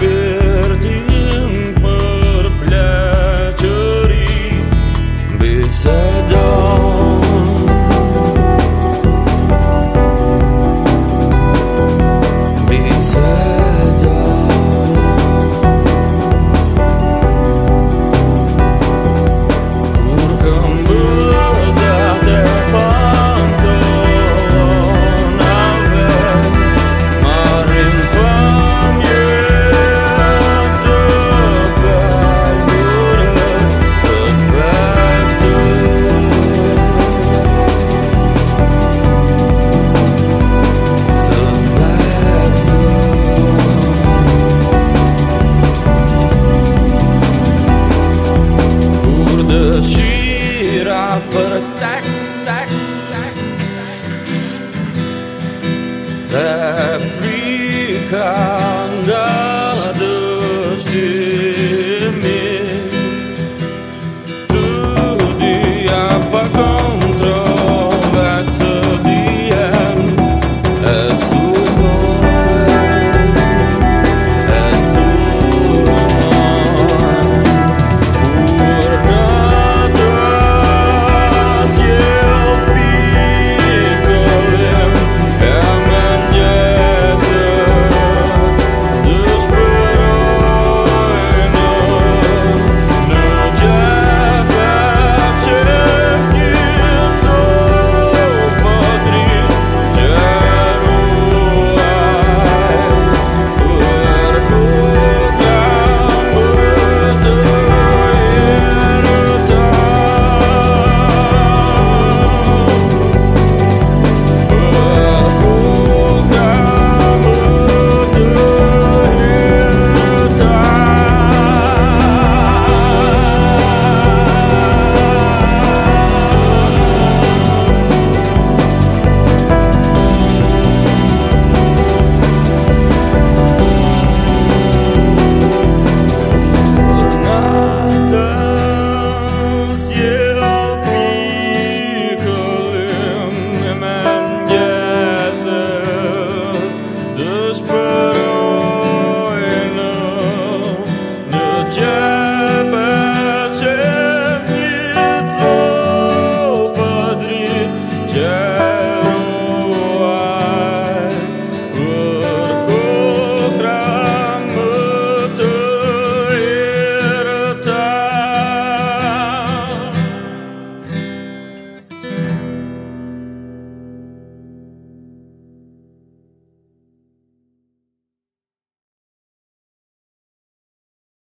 been it all but a sack, sack, sack. sack. Africa.